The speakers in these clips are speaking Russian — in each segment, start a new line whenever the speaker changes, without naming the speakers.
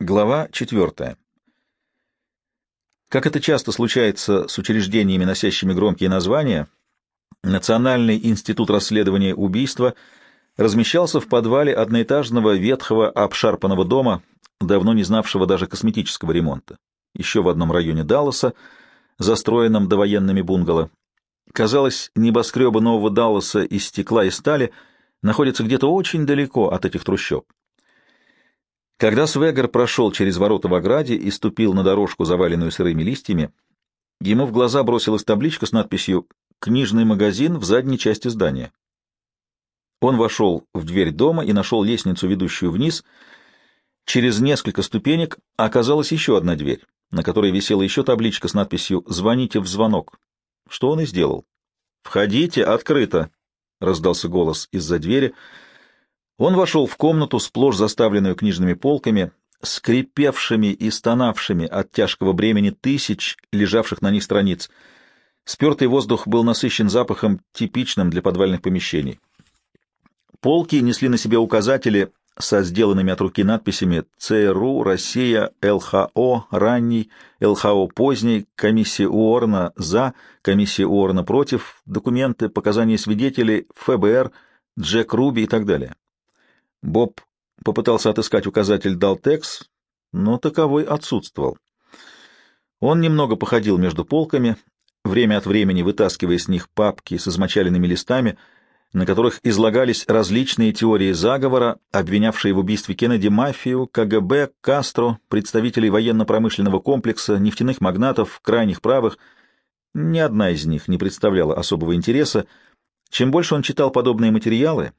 Глава 4. Как это часто случается с учреждениями, носящими громкие названия, Национальный институт расследования убийства размещался в подвале одноэтажного ветхого обшарпанного дома, давно не знавшего даже косметического ремонта, еще в одном районе Далласа, застроенном довоенными бунгало. Казалось, небоскребы нового Далласа из стекла и стали находятся где-то очень далеко от этих трущоб. Когда Свегер прошел через ворота в ограде и ступил на дорожку, заваленную сырыми листьями, ему в глаза бросилась табличка с надписью «Книжный магазин в задней части здания». Он вошел в дверь дома и нашел лестницу, ведущую вниз. Через несколько ступенек оказалась еще одна дверь, на которой висела еще табличка с надписью «Звоните в звонок». Что он и сделал. «Входите, открыто!» — раздался голос из-за двери — он вошел в комнату, сплошь заставленную книжными полками, скрипевшими и стонавшими от тяжкого бремени тысяч лежавших на них страниц. Спертый воздух был насыщен запахом, типичным для подвальных помещений. Полки несли на себе указатели со сделанными от руки надписями ЦРУ, Россия, ЛХО, ранний, ЛХО поздний, комиссия УОРНа за, комиссия УОРНа против, документы, показания свидетелей, ФБР, Джек Руби и так далее. Боб попытался отыскать указатель «Далтекс», но таковой отсутствовал. Он немного походил между полками, время от времени вытаскивая из них папки с измочаленными листами, на которых излагались различные теории заговора, обвинявшие в убийстве Кеннеди мафию, КГБ, Кастро, представителей военно-промышленного комплекса, нефтяных магнатов, крайних правых. Ни одна из них не представляла особого интереса. Чем больше он читал подобные материалы,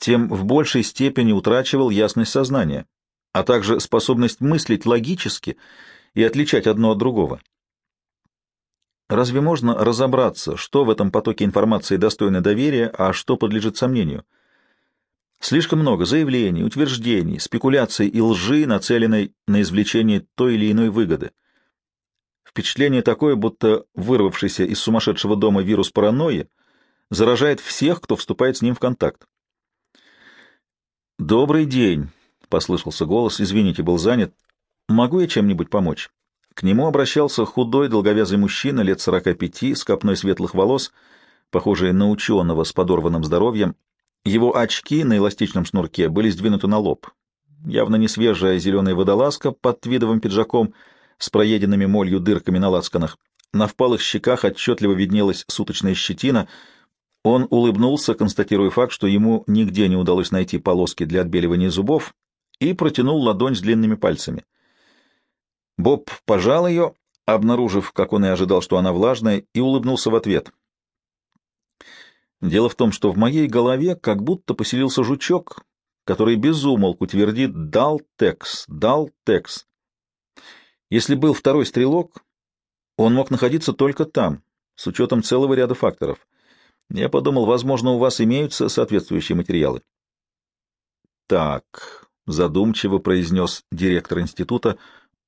тем в большей степени утрачивал ясность сознания, а также способность мыслить логически и отличать одно от другого. Разве можно разобраться, что в этом потоке информации достойно доверия, а что подлежит сомнению? Слишком много заявлений, утверждений, спекуляций и лжи, нацеленной на извлечение той или иной выгоды. Впечатление такое, будто вырвавшийся из сумасшедшего дома вирус паранойи заражает всех, кто вступает с ним в контакт. «Добрый день», — послышался голос. «Извините, был занят. Могу я чем-нибудь помочь?» К нему обращался худой, долговязый мужчина лет сорока пяти, с копной светлых волос, похожий на ученого с подорванным здоровьем. Его очки на эластичном шнурке были сдвинуты на лоб. Явно не свежая зеленая водолазка под твидовым пиджаком с проеденными молью дырками на лацканах. На впалых щеках отчетливо виднелась суточная щетина — он улыбнулся, констатируя факт, что ему нигде не удалось найти полоски для отбеливания зубов, и протянул ладонь с длинными пальцами. Боб пожал ее, обнаружив, как он и ожидал, что она влажная, и улыбнулся в ответ. Дело в том, что в моей голове как будто поселился жучок, который безумолку твердит «дал текс, дал текс». Если был второй стрелок, он мог находиться только там, с учетом целого ряда факторов. Я подумал, возможно, у вас имеются соответствующие материалы. Так, задумчиво произнес директор института,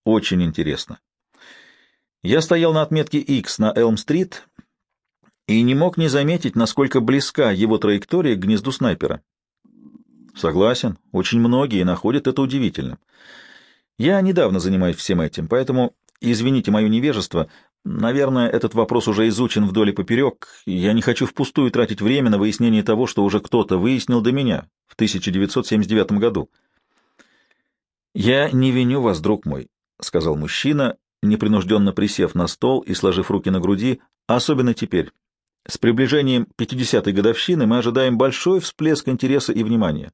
очень интересно. Я стоял на отметке X на Элм-стрит и не мог не заметить, насколько близка его траектория к гнезду снайпера. Согласен, очень многие находят это удивительным. Я недавно занимаюсь всем этим, поэтому извините мое невежество, Наверное, этот вопрос уже изучен вдоль и поперек, и я не хочу впустую тратить время на выяснение того, что уже кто-то выяснил до меня в 1979 году. «Я не виню вас, друг мой», — сказал мужчина, непринужденно присев на стол и сложив руки на груди, особенно теперь. С приближением 50-й годовщины мы ожидаем большой всплеск интереса и внимания.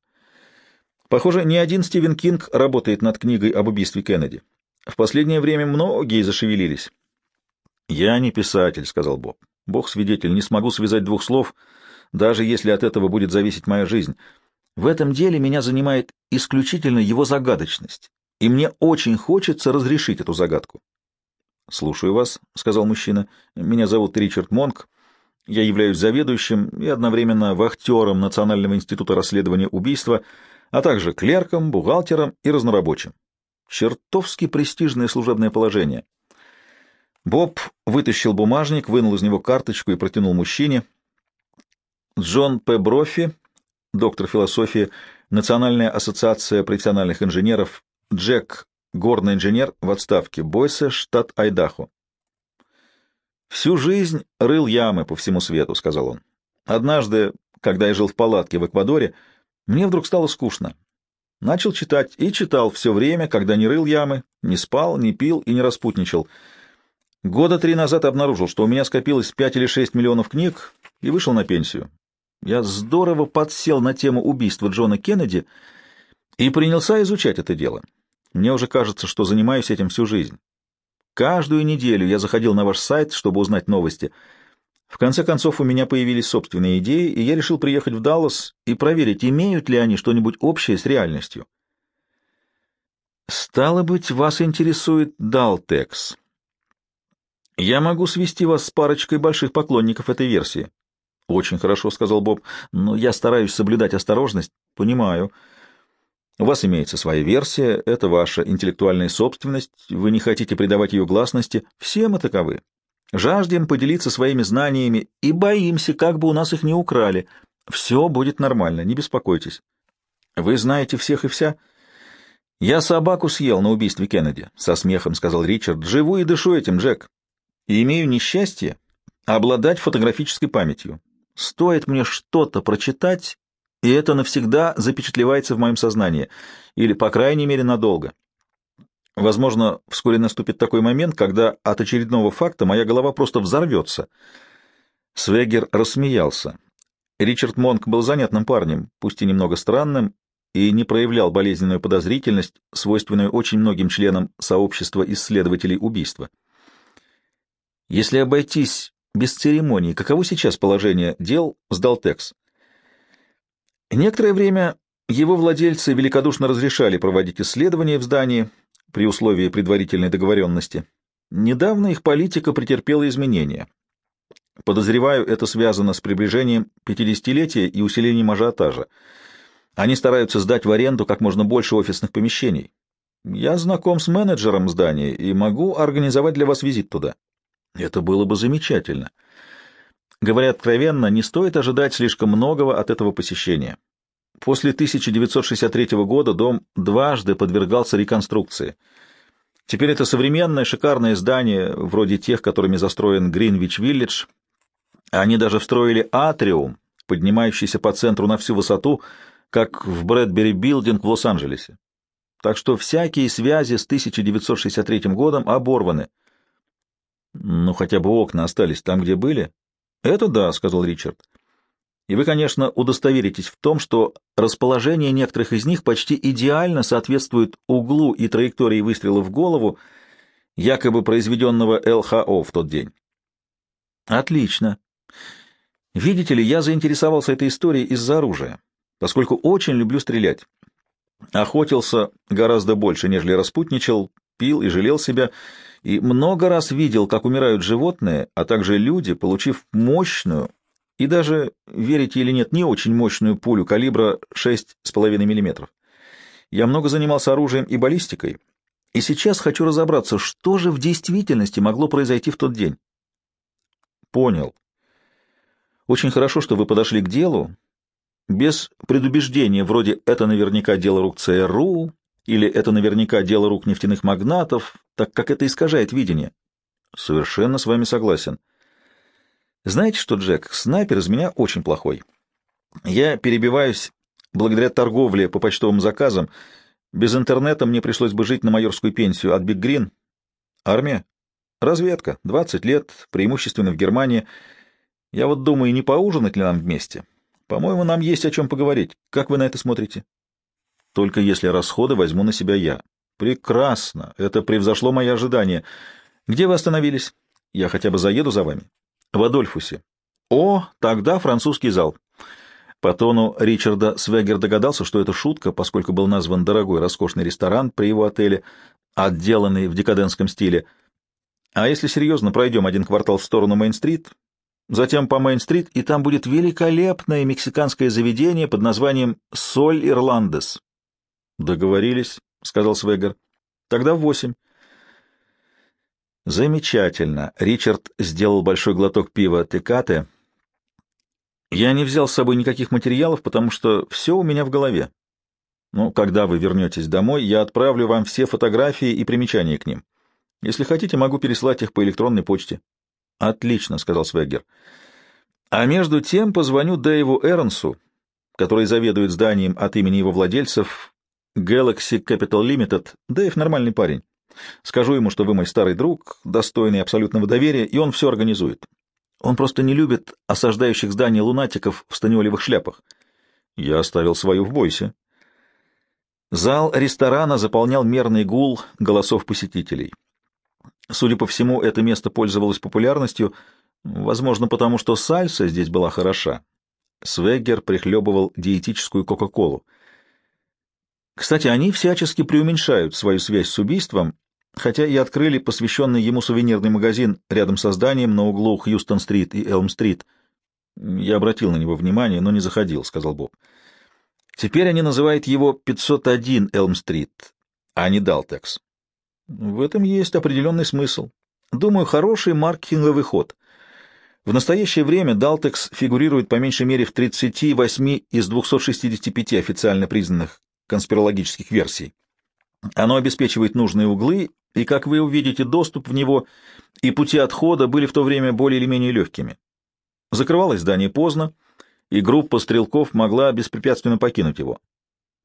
Похоже, ни один Стивен Кинг работает над книгой об убийстве Кеннеди. В последнее время многие зашевелились. «Я не писатель», — сказал Боб. «Бог свидетель, не смогу связать двух слов, даже если от этого будет зависеть моя жизнь. В этом деле меня занимает исключительно его загадочность, и мне очень хочется разрешить эту загадку». «Слушаю вас», — сказал мужчина. «Меня зовут Ричард Монк. Я являюсь заведующим и одновременно вахтером Национального института расследования убийства, а также клерком, бухгалтером и разнорабочим. Чертовски престижное служебное положение». Боб вытащил бумажник, вынул из него карточку и протянул мужчине. Джон П. Брофи, доктор философии, Национальная ассоциация профессиональных инженеров, Джек горный инженер в отставке, Бойсе, штат Айдахо. «Всю жизнь рыл ямы по всему свету», — сказал он. «Однажды, когда я жил в палатке в Эквадоре, мне вдруг стало скучно. Начал читать и читал все время, когда не рыл ямы, не спал, не пил и не распутничал. Года три назад обнаружил, что у меня скопилось пять или шесть миллионов книг, и вышел на пенсию. Я здорово подсел на тему убийства Джона Кеннеди и принялся изучать это дело. Мне уже кажется, что занимаюсь этим всю жизнь. Каждую неделю я заходил на ваш сайт, чтобы узнать новости. В конце концов, у меня появились собственные идеи, и я решил приехать в Даллас и проверить, имеют ли они что-нибудь общее с реальностью. Стало быть, вас интересует Далтекс. Я могу свести вас с парочкой больших поклонников этой версии. Очень хорошо, сказал Боб, но я стараюсь соблюдать осторожность. Понимаю. У вас имеется своя версия, это ваша интеллектуальная собственность, вы не хотите придавать ее гласности. Все мы таковы. Жаждем поделиться своими знаниями и боимся, как бы у нас их не украли. Все будет нормально, не беспокойтесь. Вы знаете всех и вся? Я собаку съел на убийстве Кеннеди, — со смехом сказал Ричард. Живу и дышу этим, Джек и имею несчастье обладать фотографической памятью. Стоит мне что-то прочитать, и это навсегда запечатлевается в моем сознании, или, по крайней мере, надолго. Возможно, вскоре наступит такой момент, когда от очередного факта моя голова просто взорвется. Свегер рассмеялся. Ричард Монк был занятным парнем, пусть и немного странным, и не проявлял болезненную подозрительность, свойственную очень многим членам сообщества исследователей убийства. Если обойтись без церемоний, каково сейчас положение дел с Далтекс? Некоторое время его владельцы великодушно разрешали проводить исследования в здании при условии предварительной договоренности. Недавно их политика претерпела изменения. Подозреваю, это связано с приближением 50-летия и усилением ажиотажа. Они стараются сдать в аренду как можно больше офисных помещений. Я знаком с менеджером здания и могу организовать для вас визит туда. Это было бы замечательно. Говоря откровенно, не стоит ожидать слишком многого от этого посещения. После 1963 года дом дважды подвергался реконструкции. Теперь это современное шикарное здание, вроде тех, которыми застроен Гринвич-Виллидж. Они даже встроили атриум, поднимающийся по центру на всю высоту, как в Брэдбери-билдинг в Лос-Анджелесе. Так что всякие связи с 1963 годом оборваны. Ну, хотя бы окна остались там, где были. Это да, сказал Ричард. И вы, конечно, удостоверитесь в том, что расположение некоторых из них почти идеально соответствует углу и траектории выстрела в голову, якобы произведенного ЛХО в тот день. Отлично. Видите ли, я заинтересовался этой историей из-за оружия, поскольку очень люблю стрелять. Охотился гораздо больше, нежели распутничал, пил и жалел себя, и много раз видел, как умирают животные, а также люди, получив мощную и даже, верите или нет, не очень мощную пулю калибра 6,5 мм. Я много занимался оружием и баллистикой, и сейчас хочу разобраться, что же в действительности могло произойти в тот день. Понял. Очень хорошо, что вы подошли к делу, без предубеждения, вроде «это наверняка дело рук ЦРУ», или это наверняка дело рук нефтяных магнатов, так как это искажает видение? Совершенно с вами согласен. Знаете что, Джек, снайпер из меня очень плохой. Я перебиваюсь благодаря торговле по почтовым заказам. Без интернета мне пришлось бы жить на майорскую пенсию от Биг Грин. Армия? Разведка. 20 лет, преимущественно в Германии. Я вот думаю, не поужинать ли нам вместе? По-моему, нам есть о чем поговорить. Как вы на это смотрите? Только если расходы возьму на себя я. Прекрасно, это превзошло мои ожидания. Где вы остановились? Я хотя бы заеду за вами. В Адольфусе. О, тогда французский зал. По тону Ричарда Свегер догадался, что это шутка, поскольку был назван дорогой роскошный ресторан при его отеле, отделанный в декадентском стиле. А если серьезно, пройдем один квартал в сторону Мейн-стрит, затем по Мейн-стрит, и там будет великолепное мексиканское заведение под названием «Соль Ирландес». Договорились, сказал Свегер. Тогда в восемь. Замечательно. Ричард сделал большой глоток пива Текате. Я не взял с собой никаких материалов, потому что все у меня в голове. Но когда вы вернетесь домой, я отправлю вам все фотографии и примечания к ним. Если хотите, могу переслать их по электронной почте. — Отлично, — сказал Свеггер. — А между тем позвоню Дэйву Эрнсу, который заведует зданием от имени его владельцев Galaxy Capital Limited. Дэйв — нормальный парень. Скажу ему, что вы мой старый друг, достойный абсолютного доверия, и он все организует. Он просто не любит осаждающих здания лунатиков в станиолевых шляпах. Я оставил свою в бойсе. Зал ресторана заполнял мерный гул голосов посетителей. Судя по всему, это место пользовалось популярностью, возможно, потому что сальса здесь была хороша. Свеггер прихлебывал диетическую Кока-Колу. Кстати, они всячески преуменьшают свою связь с убийством, хотя и открыли посвященный ему сувенирный магазин рядом со зданием на углу Хьюстон-стрит и Элм-стрит. Я обратил на него внимание, но не заходил, — сказал Боб. Теперь они называют его 501 Элм-стрит, а не Далтекс. В этом есть определенный смысл. Думаю, хороший маркетинговый ход. В настоящее время Далтекс фигурирует по меньшей мере в 38 из 265 официально признанных конспирологических версий. Оно обеспечивает нужные углы, и, как вы увидите, доступ в него и пути отхода были в то время более или менее легкими. Закрывалось здание поздно, и группа стрелков могла беспрепятственно покинуть его.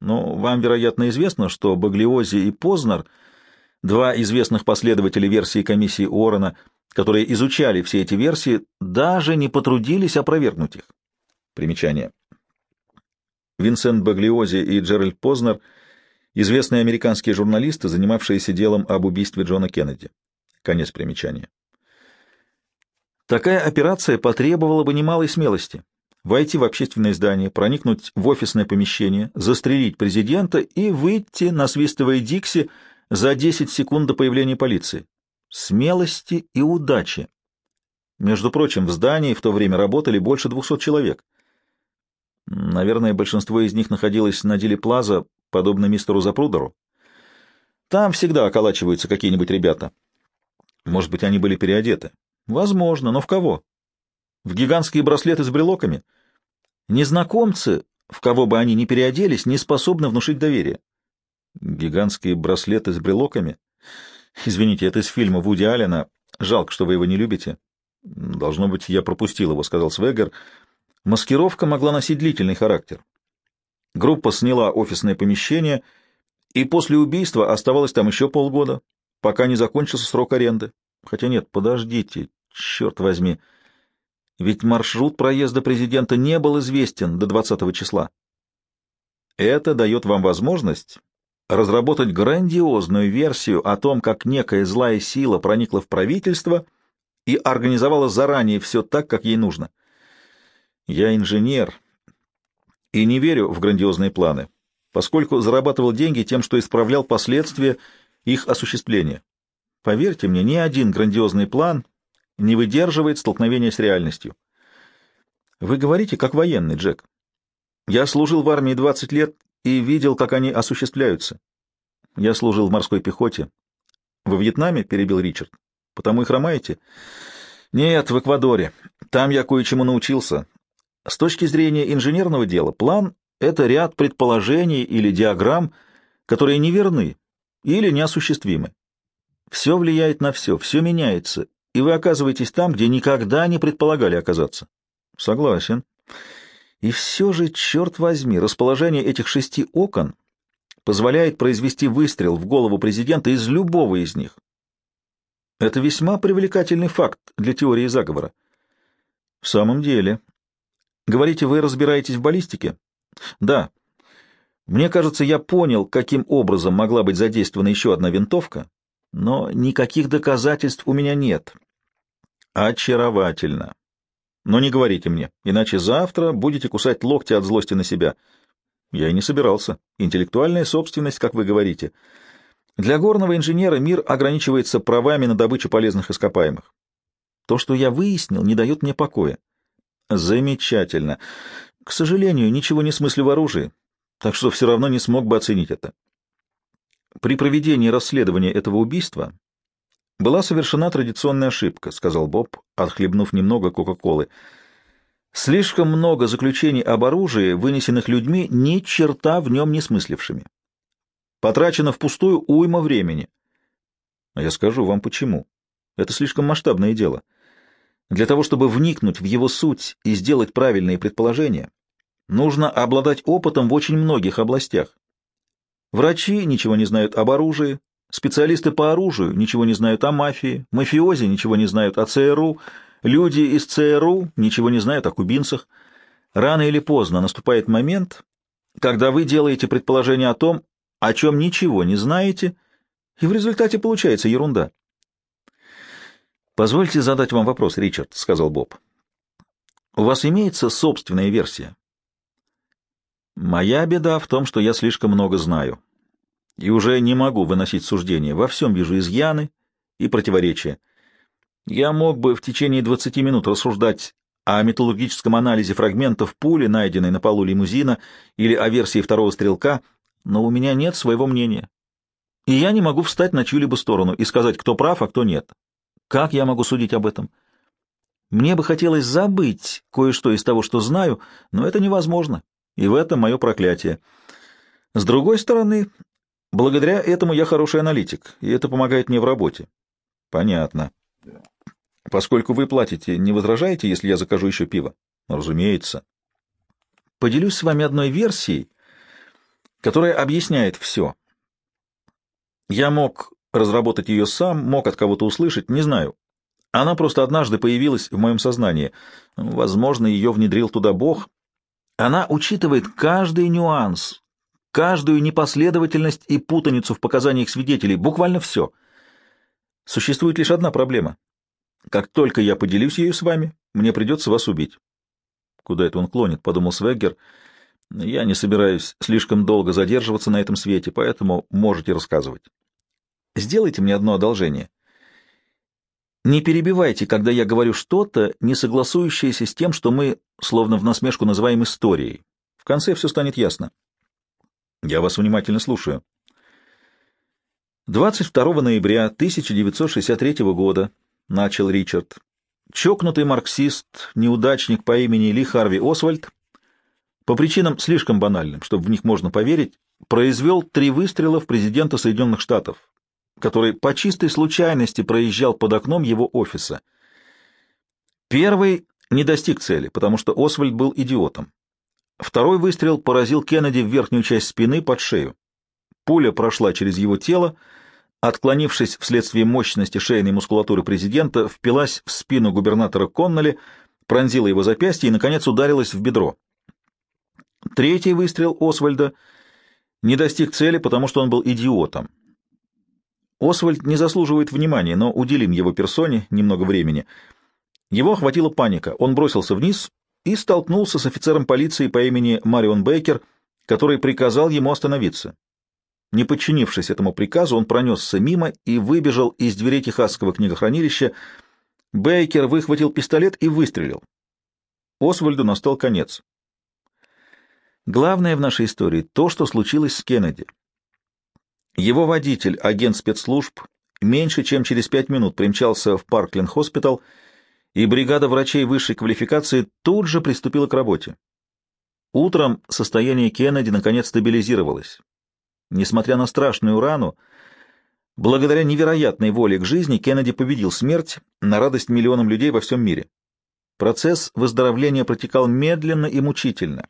Но вам, вероятно, известно, что Баглиози и Познер, два известных последователя версии комиссии Уоррена, которые изучали все эти версии, даже не потрудились опровергнуть их. Примечание. Винсент Баглиози и Джеральд Познер — известные американские журналисты, занимавшиеся делом об убийстве Джона Кеннеди. Конец примечания. Такая операция потребовала бы немалой смелости. Войти в общественное здание, проникнуть в офисное помещение, застрелить президента и выйти, насвистывая Дикси, за 10 секунд до появления полиции. Смелости и удачи. Между прочим, в здании в то время работали больше 200 человек. Наверное, большинство из них находилось на деле Плаза, подобно мистеру Запрудеру. Там всегда околачиваются какие-нибудь ребята. Может быть, они были переодеты. Возможно, но в кого? В гигантские браслеты с брелоками? Незнакомцы, в кого бы они ни переоделись, не способны внушить доверие. Гигантские браслеты с брелоками? Извините, это из фильма Вуди Аллена. Жалко, что вы его не любите. Должно быть, я пропустил его, — сказал Свегер. Маскировка могла носить длительный характер. Группа сняла офисное помещение, и после убийства оставалась там еще полгода, пока не закончился срок аренды. Хотя нет, подождите, черт возьми, ведь маршрут проезда президента не был известен до 20 числа. Это дает вам возможность разработать грандиозную версию о том, как некая злая сила проникла в правительство и организовала заранее все так, как ей нужно. Я инженер и не верю в грандиозные планы, поскольку зарабатывал деньги тем, что исправлял последствия их осуществления. Поверьте мне, ни один грандиозный план не выдерживает столкновения с реальностью. Вы говорите, как военный, Джек. Я служил в армии 20 лет и видел, как они осуществляются. Я служил в морской пехоте. Во Вьетнаме, — перебил Ричард, — потому и хромаете? Нет, в Эквадоре. Там я кое-чему научился. С точки зрения инженерного дела, план — это ряд предположений или диаграмм, которые неверны или неосуществимы. Все влияет на все, все меняется, и вы оказываетесь там, где никогда не предполагали оказаться. Согласен. И все же, черт возьми, расположение этих шести окон позволяет произвести выстрел в голову президента из любого из них. Это весьма привлекательный факт для теории заговора. В самом деле, Говорите, вы разбираетесь в баллистике? Да. Мне кажется, я понял, каким образом могла быть задействована еще одна винтовка, но никаких доказательств у меня нет. Очаровательно. Но не говорите мне, иначе завтра будете кусать локти от злости на себя. Я и не собирался. Интеллектуальная собственность, как вы говорите. Для горного инженера мир ограничивается правами на добычу полезных ископаемых. То, что я выяснил, не дает мне покоя. Замечательно. К сожалению, ничего не смыслю в оружии, так что все равно не смог бы оценить это. При проведении расследования этого убийства была совершена традиционная ошибка, сказал Боб, отхлебнув немного Кока-Колы. Слишком много заключений об оружии, вынесенных людьми, ни черта в нем не смыслившими. Потрачено впустую уйма времени. Я скажу вам почему. Это слишком масштабное дело. Для того, чтобы вникнуть в его суть и сделать правильные предположения, нужно обладать опытом в очень многих областях. Врачи ничего не знают об оружии, специалисты по оружию ничего не знают о мафии, мафиози ничего не знают о ЦРУ, люди из ЦРУ ничего не знают о кубинцах. Рано или поздно наступает момент, когда вы делаете предположение о том, о чем ничего не знаете, и в результате получается ерунда. «Позвольте задать вам вопрос, Ричард», — сказал Боб. «У вас имеется собственная версия?» «Моя беда в том, что я слишком много знаю, и уже не могу выносить суждения. Во всем вижу изъяны и противоречия. Я мог бы в течение 20 минут рассуждать о металлургическом анализе фрагментов пули, найденной на полу лимузина, или о версии второго стрелка, но у меня нет своего мнения. И я не могу встать на чью-либо сторону и сказать, кто прав, а кто нет. Как я могу судить об этом? Мне бы хотелось забыть кое-что из того, что знаю, но это невозможно, и в этом мое проклятие. С другой стороны, благодаря этому я хороший аналитик, и это помогает мне в работе. Понятно. Поскольку вы платите, не возражаете, если я закажу еще пиво? Разумеется. Поделюсь с вами одной версией, которая объясняет все. Я мог разработать ее сам, мог от кого-то услышать, не знаю. Она просто однажды появилась в моем сознании. Возможно, ее внедрил туда Бог. Она учитывает каждый нюанс, каждую непоследовательность и путаницу в показаниях свидетелей, буквально все. Существует лишь одна проблема. Как только я поделюсь ею с вами, мне придется вас убить. Куда это он клонит, — подумал Свеггер. Я не собираюсь слишком долго задерживаться на этом свете, поэтому можете рассказывать. Сделайте мне одно одолжение. Не перебивайте, когда я говорю что-то, не согласующееся с тем, что мы, словно в насмешку, называем историей. В конце все станет ясно. Я вас внимательно слушаю. 22 ноября 1963 года начал Ричард. Чокнутый марксист, неудачник по имени Ли Харви Освальд, по причинам слишком банальным, чтобы в них можно поверить, произвел три выстрела в президента Соединенных Штатов, который по чистой случайности проезжал под окном его офиса. Первый не достиг цели, потому что Освальд был идиотом. Второй выстрел поразил Кеннеди в верхнюю часть спины под шею. Пуля прошла через его тело, отклонившись вследствие мощности шейной мускулатуры президента, впилась в спину губернатора Конноли, пронзила его запястье и, наконец, ударилась в бедро. Третий выстрел Освальда не достиг цели, потому что он был идиотом. Освальд не заслуживает внимания, но уделим его персоне немного времени. Его охватила паника. Он бросился вниз и столкнулся с офицером полиции по имени Марион Бейкер, который приказал ему остановиться. Не подчинившись этому приказу, он пронесся мимо и выбежал из дверей техасского книгохранилища. Бейкер выхватил пистолет и выстрелил. Освальду настал конец. Главное в нашей истории — то, что случилось с Кеннеди. Его водитель, агент спецслужб, меньше чем через пять минут примчался в Паркленд-хоспитал, и бригада врачей высшей квалификации тут же приступила к работе. Утром состояние Кеннеди наконец стабилизировалось. Несмотря на страшную рану, благодаря невероятной воле к жизни Кеннеди победил смерть на радость миллионам людей во всем мире. Процесс выздоровления протекал медленно и мучительно.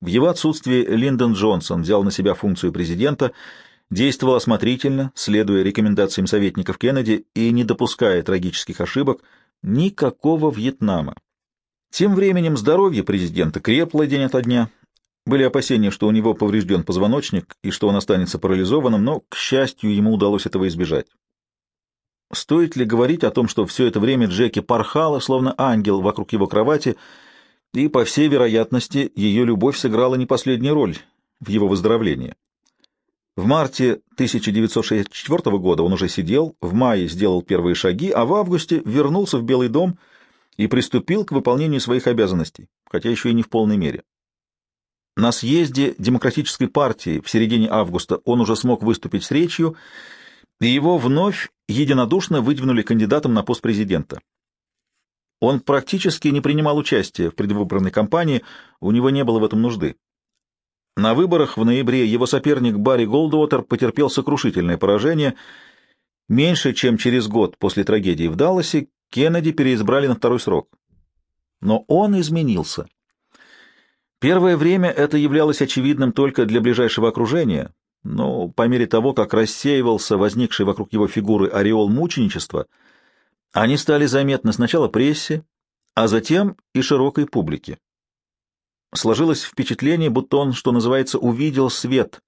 В его отсутствие Линдон Джонсон взял на себя функцию президента — действовал осмотрительно, следуя рекомендациям советников Кеннеди и не допуская трагических ошибок, никакого Вьетнама. Тем временем здоровье президента крепло день ото дня. Были опасения, что у него поврежден позвоночник и что он останется парализованным, но, к счастью, ему удалось этого избежать. Стоит ли говорить о том, что все это время Джеки порхала, словно ангел, вокруг его кровати, и, по всей вероятности, ее любовь сыграла не последнюю роль в его выздоровлении? В марте 1964 года он уже сидел, в мае сделал первые шаги, а в августе вернулся в Белый дом и приступил к выполнению своих обязанностей, хотя еще и не в полной мере. На съезде Демократической партии в середине августа он уже смог выступить с речью, и его вновь единодушно выдвинули кандидатом на пост президента. Он практически не принимал участия в предвыборной кампании, у него не было в этом нужды. На выборах в ноябре его соперник Барри Голдуотер потерпел сокрушительное поражение. Меньше чем через год после трагедии в Далласе Кеннеди переизбрали на второй срок. Но он изменился. Первое время это являлось очевидным только для ближайшего окружения, но по мере того, как рассеивался возникший вокруг его фигуры ореол мученичества, они стали заметны сначала прессе, а затем и широкой публике. Сложилось впечатление, будто он, что называется, увидел свет.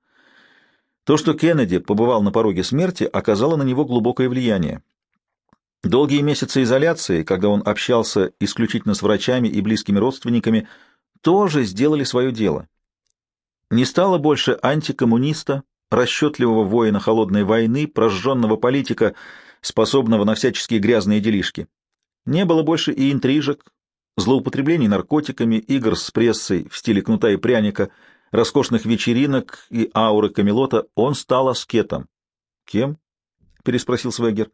То, что Кеннеди побывал на пороге смерти, оказало на него глубокое влияние. Долгие месяцы изоляции, когда он общался исключительно с врачами и близкими родственниками, тоже сделали свое дело. Не стало больше антикоммуниста, расчетливого воина холодной войны, прожженного политика, способного на всяческие грязные делишки. Не было больше и интрижек, злоупотреблений наркотиками, игр с прессой в стиле кнута и пряника, роскошных вечеринок и ауры Камелота. Он стал аскетом. «Кем?» — переспросил Свегер.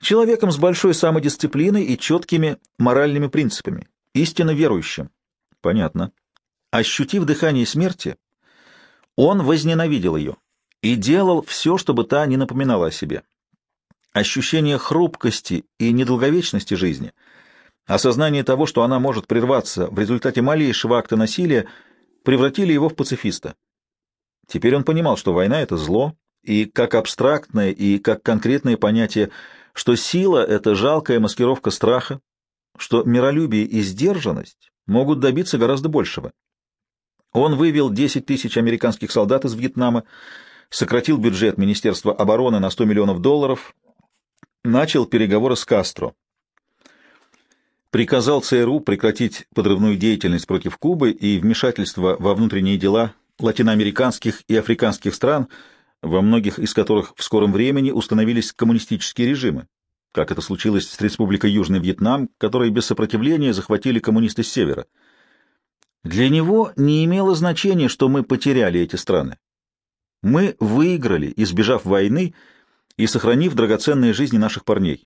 «Человеком с большой самодисциплиной и четкими моральными принципами, истинно верующим». «Понятно». Ощутив дыхание смерти, он возненавидел ее и делал все, чтобы та не напоминала о себе. Ощущение хрупкости и недолговечности жизни — Осознание того, что она может прерваться в результате малейшего акта насилия, превратили его в пацифиста. Теперь он понимал, что война — это зло, и как абстрактное, и как конкретное понятие, что сила — это жалкая маскировка страха, что миролюбие и сдержанность могут добиться гораздо большего. Он вывел 10 тысяч американских солдат из Вьетнама, сократил бюджет Министерства обороны на 100 миллионов долларов, начал переговоры с Кастро приказал ЦРУ прекратить подрывную деятельность против Кубы и вмешательство во внутренние дела латиноамериканских и африканских стран, во многих из которых в скором времени установились коммунистические режимы, как это случилось с Республикой Южный Вьетнам, которые без сопротивления захватили коммунисты с севера. Для него не имело значения, что мы потеряли эти страны. Мы выиграли, избежав войны и сохранив драгоценные жизни наших парней.